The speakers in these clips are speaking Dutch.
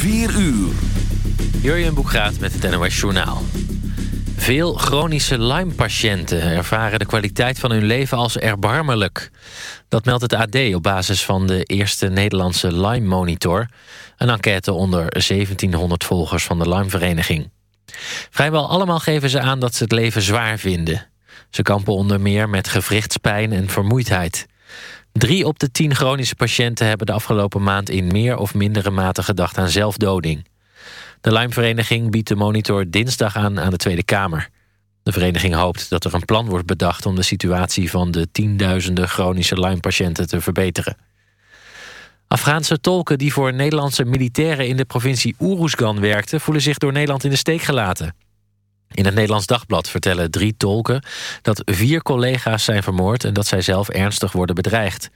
4 uur. Jurjen Boekraat met het NOS Journaal. Veel chronische Lyme-patiënten ervaren de kwaliteit van hun leven als erbarmelijk. Dat meldt het AD op basis van de eerste Nederlandse Lyme-monitor... een enquête onder 1700 volgers van de Lyme-vereniging. Vrijwel allemaal geven ze aan dat ze het leven zwaar vinden. Ze kampen onder meer met gewrichtspijn en vermoeidheid. Drie op de tien chronische patiënten hebben de afgelopen maand... in meer of mindere mate gedacht aan zelfdoding. De Lyme-vereniging biedt de monitor dinsdag aan aan de Tweede Kamer. De vereniging hoopt dat er een plan wordt bedacht... om de situatie van de tienduizenden chronische Lyme-patiënten te verbeteren. Afghaanse tolken die voor Nederlandse militairen in de provincie Uruzgan werkten... voelen zich door Nederland in de steek gelaten. In het Nederlands Dagblad vertellen drie tolken dat vier collega's zijn vermoord en dat zij zelf ernstig worden bedreigd.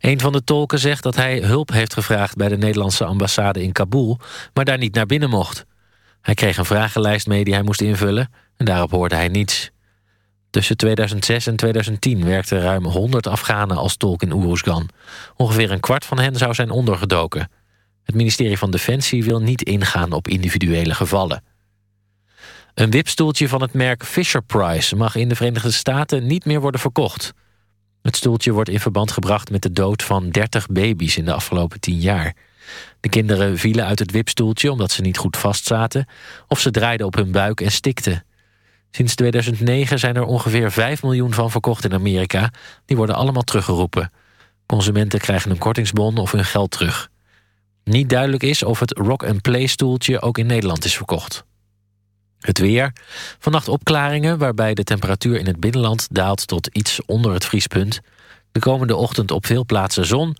Een van de tolken zegt dat hij hulp heeft gevraagd bij de Nederlandse ambassade in Kabul, maar daar niet naar binnen mocht. Hij kreeg een vragenlijst mee die hij moest invullen en daarop hoorde hij niets. Tussen 2006 en 2010 werkten ruim 100 Afghanen als tolk in Uruzgan. Ongeveer een kwart van hen zou zijn ondergedoken. Het ministerie van Defensie wil niet ingaan op individuele gevallen. Een wipstoeltje van het merk Fisher-Price mag in de Verenigde Staten niet meer worden verkocht. Het stoeltje wordt in verband gebracht met de dood van 30 baby's in de afgelopen 10 jaar. De kinderen vielen uit het wipstoeltje omdat ze niet goed vastzaten... of ze draaiden op hun buik en stikten. Sinds 2009 zijn er ongeveer 5 miljoen van verkocht in Amerika. Die worden allemaal teruggeroepen. Consumenten krijgen een kortingsbon of hun geld terug. Niet duidelijk is of het rock-and-play stoeltje ook in Nederland is verkocht. Het weer. Vannacht opklaringen waarbij de temperatuur in het binnenland daalt tot iets onder het vriespunt. De komende ochtend op veel plaatsen zon,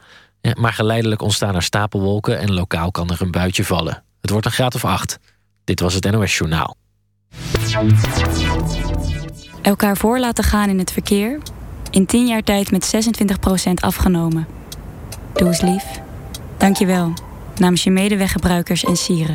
maar geleidelijk ontstaan er stapelwolken en lokaal kan er een buitje vallen. Het wordt een graad of acht. Dit was het NOS Journaal. Elkaar voor laten gaan in het verkeer. In 10 jaar tijd met 26% afgenomen. Doe eens lief. Dank je wel. Namens je medeweggebruikers en sieren.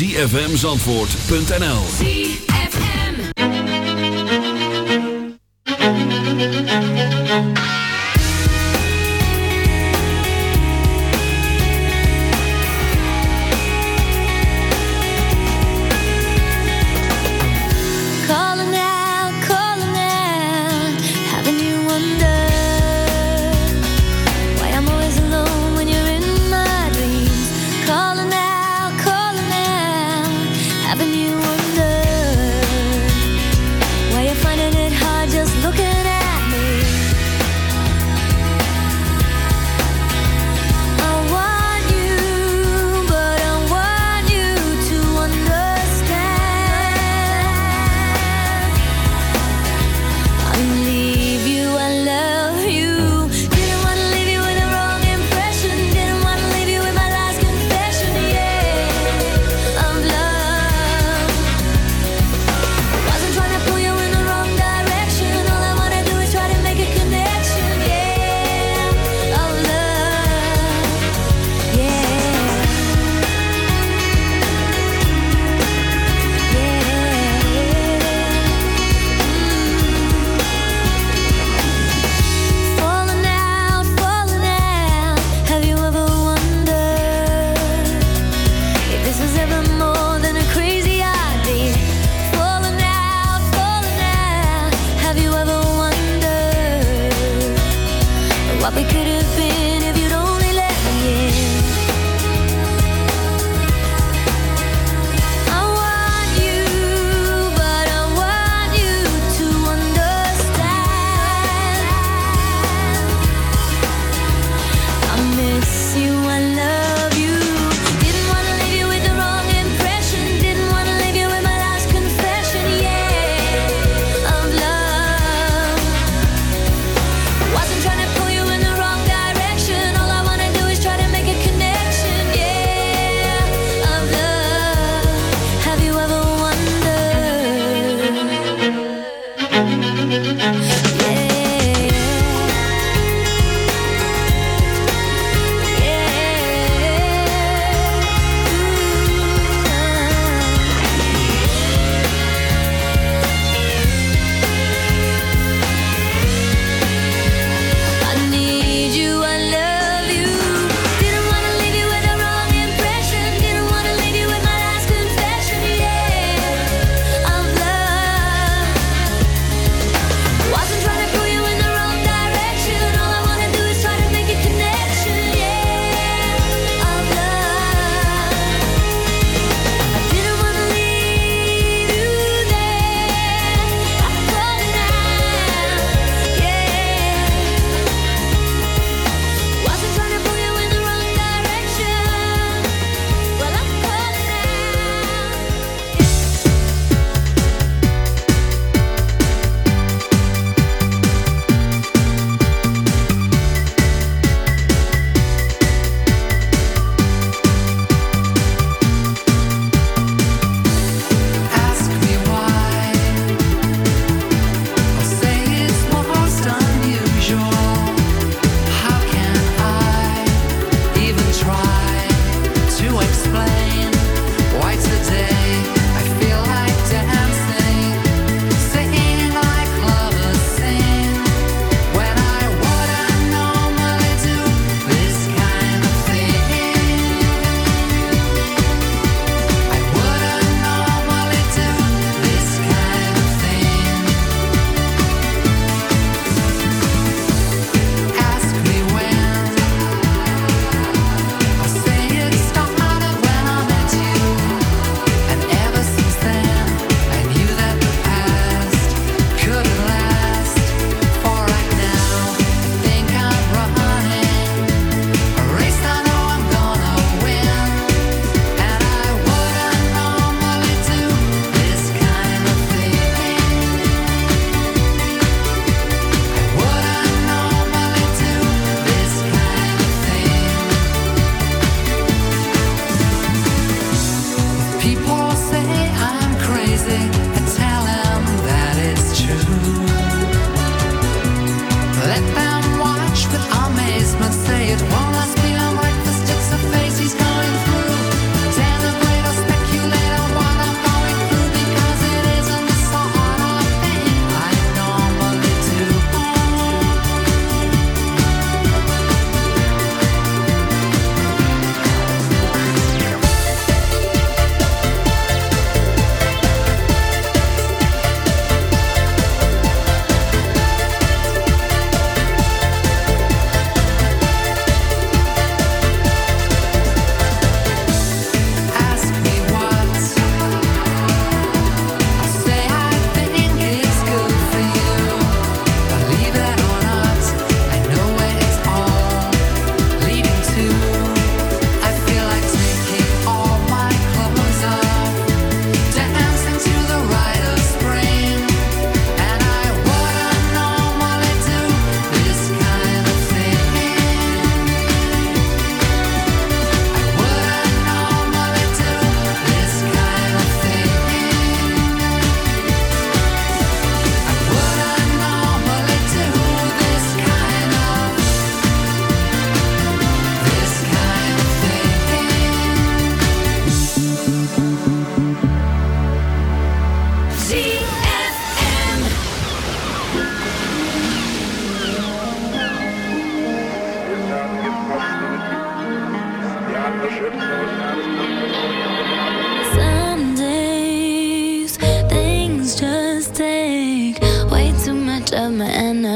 www.zfmzandvoort.nl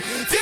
time.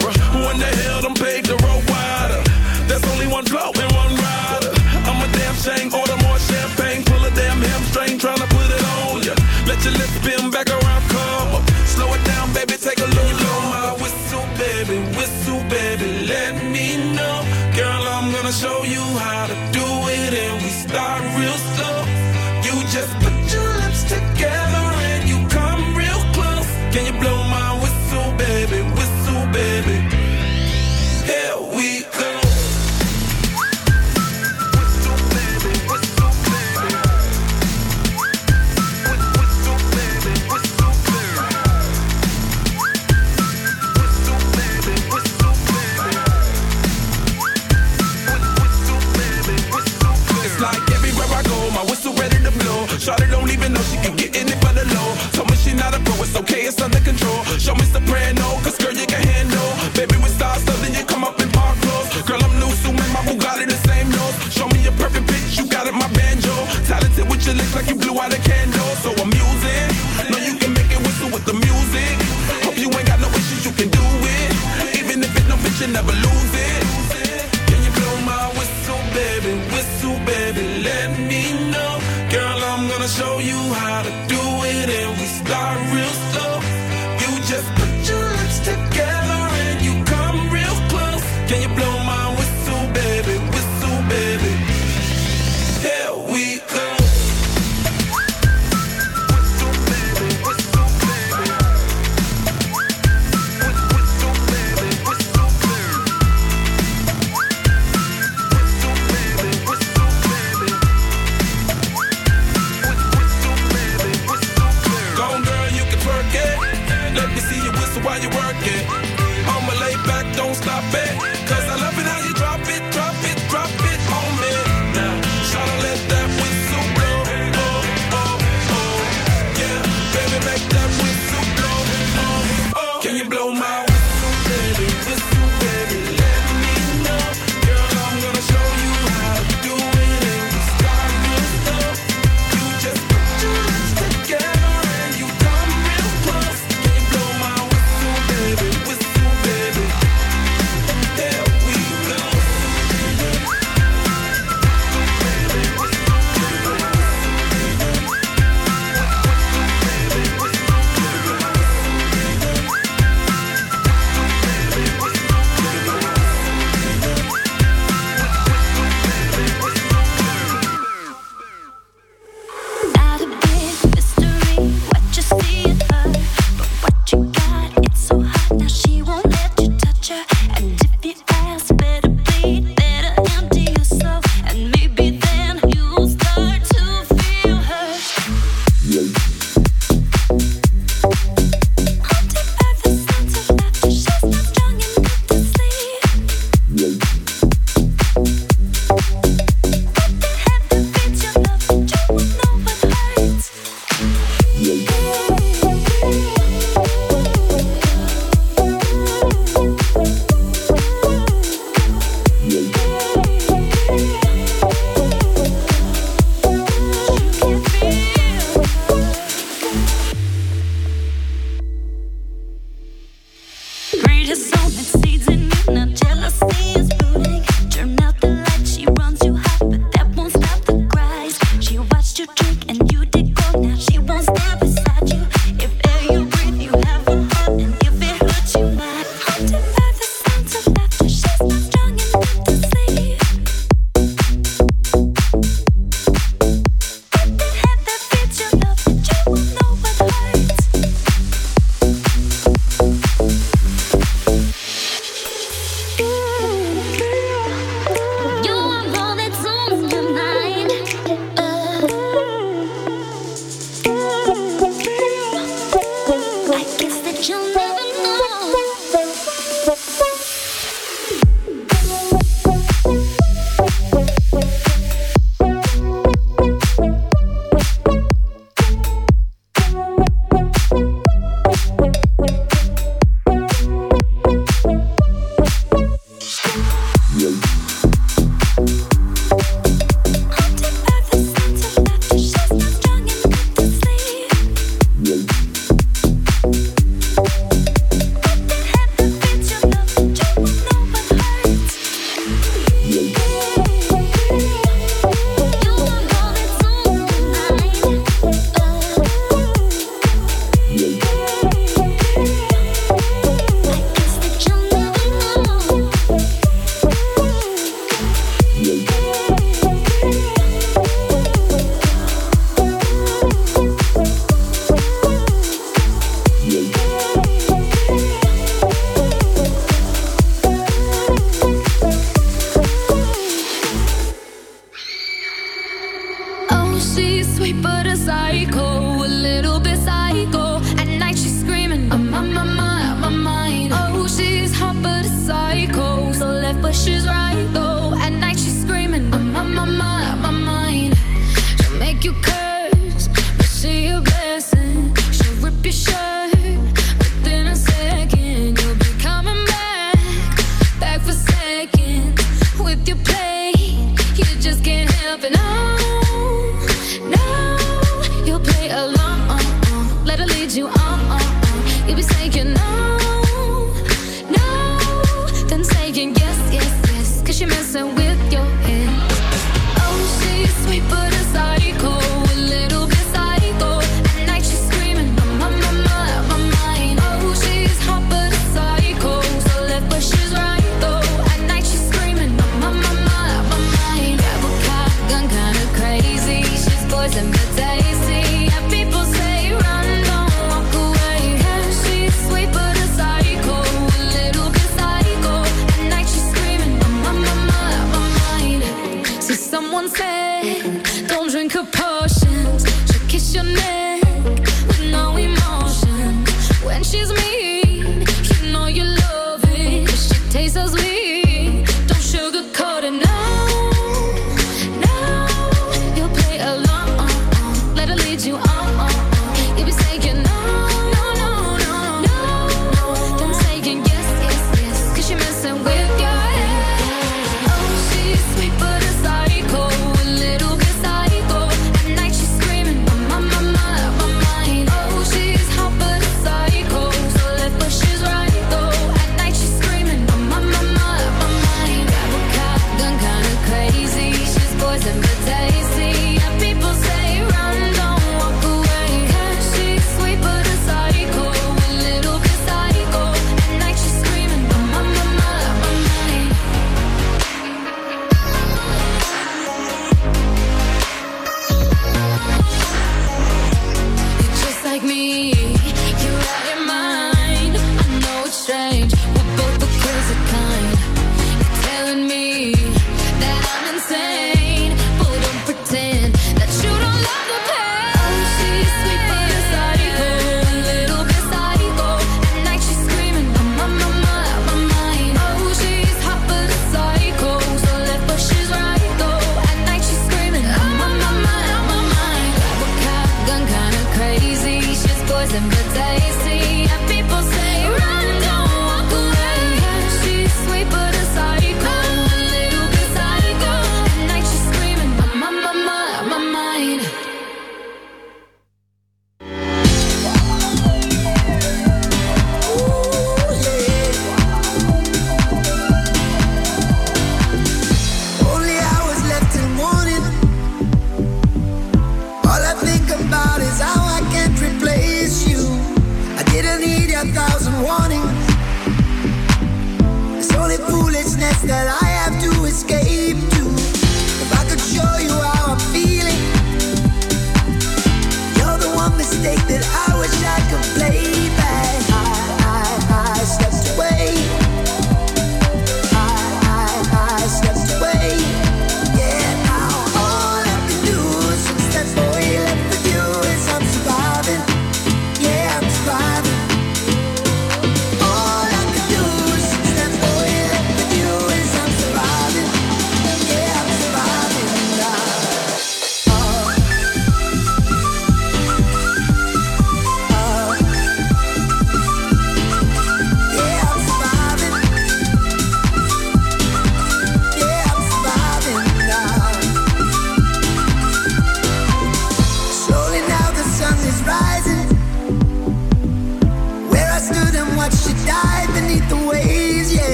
Show me some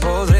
both